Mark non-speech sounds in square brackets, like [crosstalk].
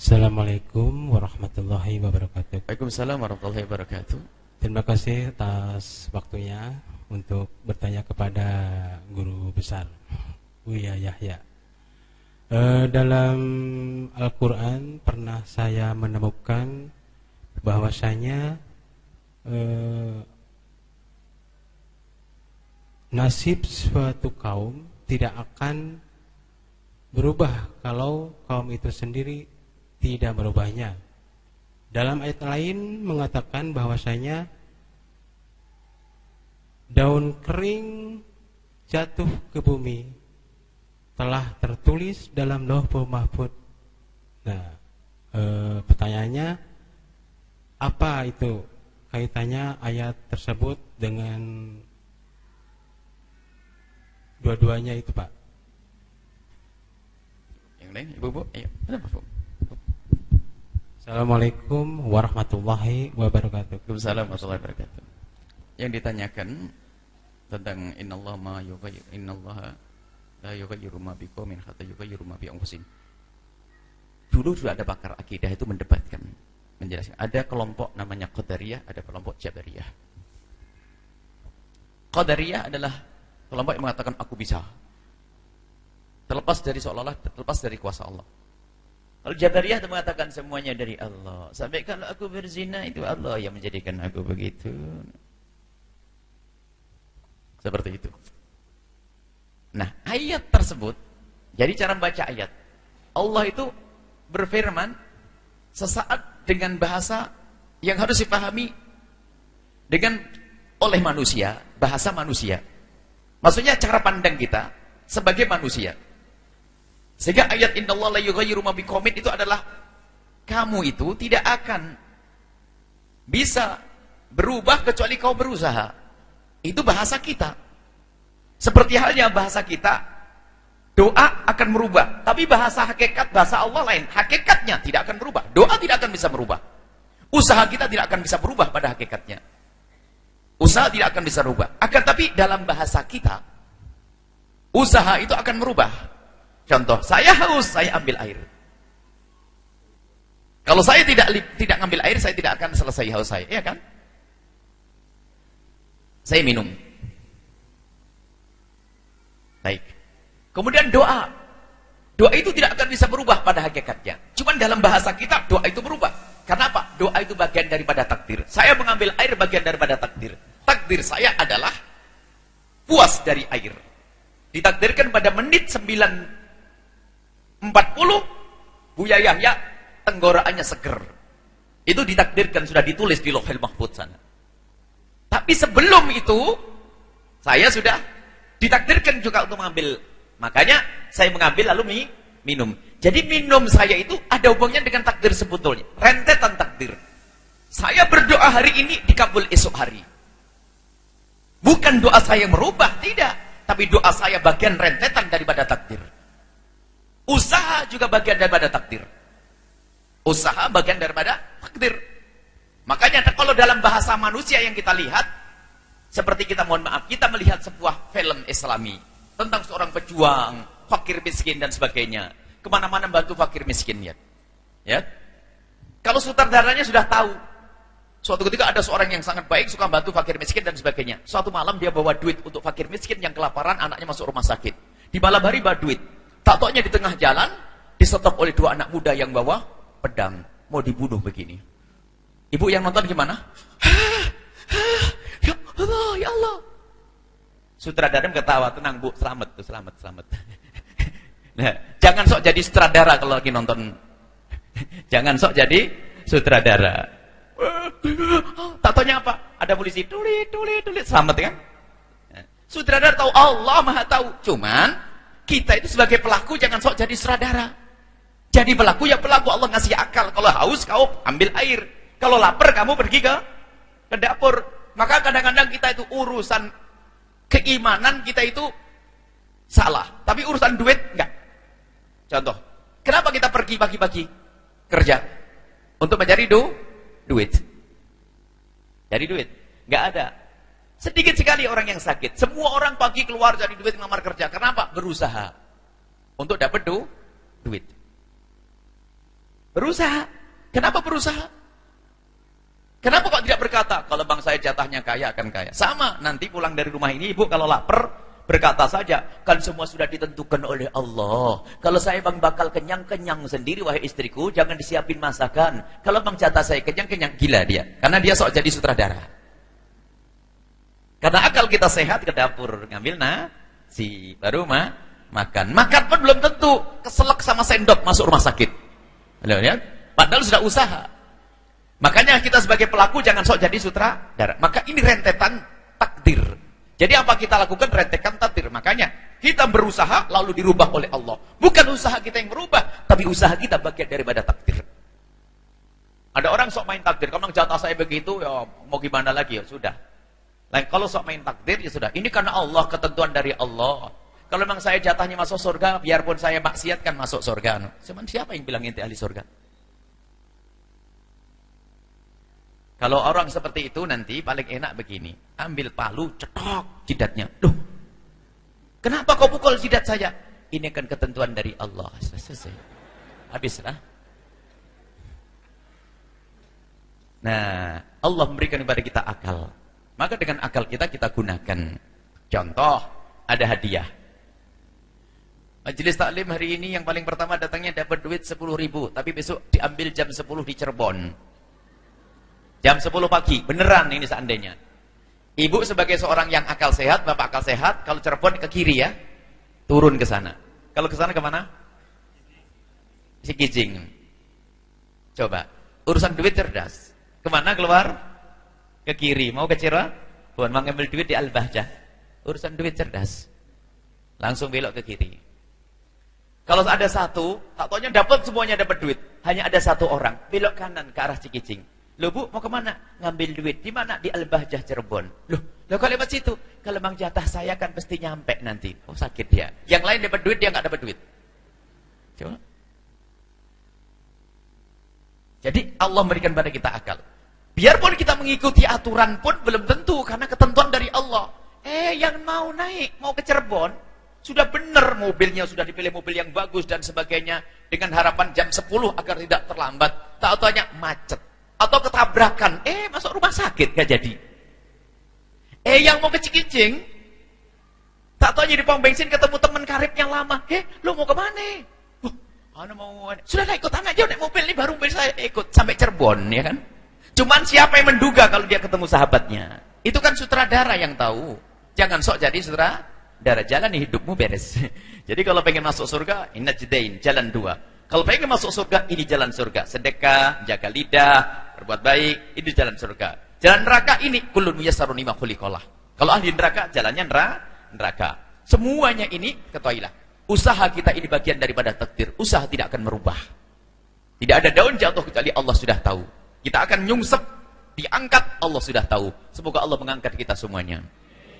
Assalamualaikum warahmatullahi wabarakatuh. Waalaikumsalam warahmatullahi wabarakatuh. Terima kasih atas waktunya untuk bertanya kepada guru besar Buya Yahya. E, dalam Al-Quran pernah saya menemukan bahwasanya e, nasib suatu kaum tidak akan berubah kalau kaum itu sendiri tidak merubahnya. Dalam ayat lain mengatakan bahwasanya daun kering jatuh ke bumi telah tertulis dalam Lauhul Mahfud. Nah, e, pertanyaannya apa itu kaitannya ayat tersebut dengan dua-duanya itu, Pak? Yang lain, Ibu, Bu? Ayo, kenapa, Bu? Assalamualaikum warahmatullahi wabarakatuh. Waalaikumsalam warahmatullahi wabarakatuh. Yang ditanyakan tentang innallaha ma yughayyir innallaha la yughayyiru ma biqaumin hatta yughayyiru ma bi anfusihim. Dulu sudah ada pakar akidah itu mendebatkan, menjelaskan. Ada kelompok namanya Qadariyah, ada kelompok Jabariyah. Qadariyah adalah kelompok yang mengatakan aku bisa. Terlepas dari seolah-olah terlepas dari kuasa Allah. Kalau Jabariyah mengatakan semuanya dari Allah. Sampai kalau aku berzina itu Allah yang menjadikan aku begitu. Seperti itu. Nah, ayat tersebut jadi cara membaca ayat. Allah itu berfirman sesaat dengan bahasa yang harus dipahami dengan oleh manusia, bahasa manusia. Maksudnya cara pandang kita sebagai manusia. Sehingga ayat innallaha la yughayyiru ma biqaumin itu adalah kamu itu tidak akan bisa berubah kecuali kau berusaha. Itu bahasa kita. Seperti halnya bahasa kita doa akan merubah, tapi bahasa hakikat bahasa Allah lain. Hakikatnya tidak akan berubah. Doa tidak akan bisa berubah. Usaha kita tidak akan bisa berubah pada hakikatnya. Usaha tidak akan bisa berubah. Akan tapi dalam bahasa kita usaha itu akan merubah. Contoh, saya haus, saya ambil air. Kalau saya tidak tidak ngambil air, saya tidak akan selesai haus saya, iya kan? Saya minum. Baik. Kemudian doa. Doa itu tidak akan bisa berubah pada hakikatnya. Cuman dalam bahasa kita, doa itu berubah. Karena apa? Doa itu bagian daripada takdir. Saya mengambil air bagian daripada takdir. Takdir saya adalah puas dari air. Ditakdirkan pada menit 9 40 Buya Yahya tenggorokannya seger. Itu ditakdirkan sudah ditulis di Lohel Mahfud sana. Tapi sebelum itu saya sudah ditakdirkan juga untuk mengambil. Makanya saya mengambil lalu mi, minum. Jadi minum saya itu ada hubungannya dengan takdir sebetulnya. Rentetan takdir. Saya berdoa hari ini dikabul esok hari. Bukan doa saya merubah, tidak. Tapi doa saya bagian rentetan daripada takdir. Usaha juga bagian daripada takdir. Usaha bagian daripada takdir. Makanya kalau dalam bahasa manusia yang kita lihat, seperti kita mohon maaf, kita melihat sebuah film islami tentang seorang pejuang, fakir miskin dan sebagainya. Ke mana-mana bantu fakir miskin ya. ya. Kalau sutradaranya sudah tahu, suatu ketika ada seorang yang sangat baik, suka bantu fakir miskin dan sebagainya. Suatu malam dia bawa duit untuk fakir miskin yang kelaparan, anaknya masuk rumah sakit. Di malam hari bawa duit. Tak taunya di tengah jalan disetop oleh dua anak muda yang bawa pedang mau dibunuh begini. Ibu yang nonton gimana? ya Allah, ya Allah. Sutradara ketawa, tenang Bu, selamat tuh, selamat, selamat. [laughs] nah, jangan sok jadi sutradara kalau lagi nonton. [laughs] jangan sok jadi sutradara. tak taunya apa? Ada polisi, tulis, tulis, tulis, selamat kan? Sutradara tahu Allah Maha tahu. Cuman kita itu sebagai pelaku jangan sok jadi sutradara. Jadi pelaku ya pelaku Allah ngasih akal. Kalau haus kau ambil air. Kalau lapar kamu pergi ke ke dapur. Maka kadang-kadang kita itu urusan keimanan kita itu salah. Tapi urusan duit enggak. Contoh, kenapa kita pergi pagi-pagi kerja? Untuk mencari du duit. Cari duit. Enggak ada. Sedikit sekali orang yang sakit. Semua orang pagi keluar cari duit ngelamar kerja. Kenapa? Berusaha. Untuk dapat du duit. Berusaha. Kenapa berusaha? Kenapa kok tidak berkata, kalau bang saya jatahnya kaya akan kaya? Sama, nanti pulang dari rumah ini ibu kalau lapar, berkata saja, kan semua sudah ditentukan oleh Allah. Kalau saya bang bakal kenyang-kenyang sendiri, wahai istriku, jangan disiapin masakan. Kalau bang jatah saya kenyang-kenyang, gila dia. Karena dia sok jadi sutradara. Karena akal kita sehat ke dapur, ngambil nasi, baru mah makan. Makan pun belum tentu, keselak sama sendok masuk rumah sakit. Lihat? Padahal sudah usaha. Makanya kita sebagai pelaku jangan sok jadi sutradara. Maka ini rentetan takdir. Jadi apa kita lakukan? Rentetan takdir. Makanya kita berusaha lalu dirubah oleh Allah. Bukan usaha kita yang merubah, tapi usaha kita bagian daripada takdir. Ada orang sok main takdir. Kalau jatah saya begitu, ya mau gimana lagi ya sudah. Lain kalau sok main takdir ya sudah. Ini karena Allah ketentuan dari Allah. Kalau memang saya jatahnya masuk surga, biarpun saya maksiat kan masuk surga. Cuman siapa yang bilang inti ahli surga? Kalau orang seperti itu nanti paling enak begini. Ambil palu, cetok jidatnya. Loh, kenapa kau pukul jidat saya? Ini kan ketentuan dari Allah. Selesai. Habislah. Nah, Allah memberikan kepada kita akal. Maka dengan akal kita, kita gunakan. Contoh, ada hadiah. Majelis taklim hari ini yang paling pertama datangnya dapat duit 10 ribu. Tapi besok diambil jam 10 di Cirebon. Jam 10 pagi, beneran ini seandainya. Ibu sebagai seorang yang akal sehat, bapak akal sehat, kalau Cirebon ke kiri ya, turun ke sana. Kalau ke sana ke mana? Si Kijing. Coba, urusan duit cerdas. Ke mana keluar? Ke kiri. Mau ke Cirebon, mau ngambil duit di Al-Bahjah. Urusan duit cerdas. Langsung belok ke kiri. Kalau ada satu, tak taunya dapat semuanya dapat duit. Hanya ada satu orang, belok kanan ke arah Cikicing. Loh bu, mau ke mana? Ngambil duit. Di mana? Di Al-Bahjah Cirebon. Loh, loh kalau lewat situ. Kalau memang jatah saya kan pasti nyampe nanti. Oh sakit dia. Yang lain dapat duit, dia nggak dapat duit. Coba. Jadi Allah memberikan pada kita akal. Biarpun kita mengikuti aturan pun belum tentu. Karena ketentuan dari Allah. Eh yang mau naik, mau ke Cirebon. Sudah benar mobilnya, sudah dipilih mobil yang bagus dan sebagainya. Dengan harapan jam 10 agar tidak terlambat. Tak tanya macet atau ketabrakan, eh masuk rumah sakit gak jadi. Eh yang mau ke Cikicing, tak tahu di pom bensin ketemu teman karib yang lama, eh lu mau ke mana? Oh, anu mau sudah naik ikut aja naik mobil ini baru mobil saya ikut sampai Cirebon ya kan. Cuman siapa yang menduga kalau dia ketemu sahabatnya? Itu kan sutradara yang tahu. Jangan sok jadi sutradara, jalan hidupmu beres. [laughs] jadi kalau pengen masuk surga, inna jedain, jalan dua. Kalau pengen masuk surga, ini jalan surga. Sedekah, jaga lidah, berbuat baik, ini jalan surga. Jalan neraka ini, kulun muyassarun lima. Kalau ahli neraka, jalannya neraka. Semuanya ini, ketahuilah. Usaha kita ini bagian daripada takdir. Usaha tidak akan merubah. Tidak ada daun jatuh kecuali Allah sudah tahu. Kita akan nyungsep, diangkat, Allah sudah tahu. Semoga Allah mengangkat kita semuanya.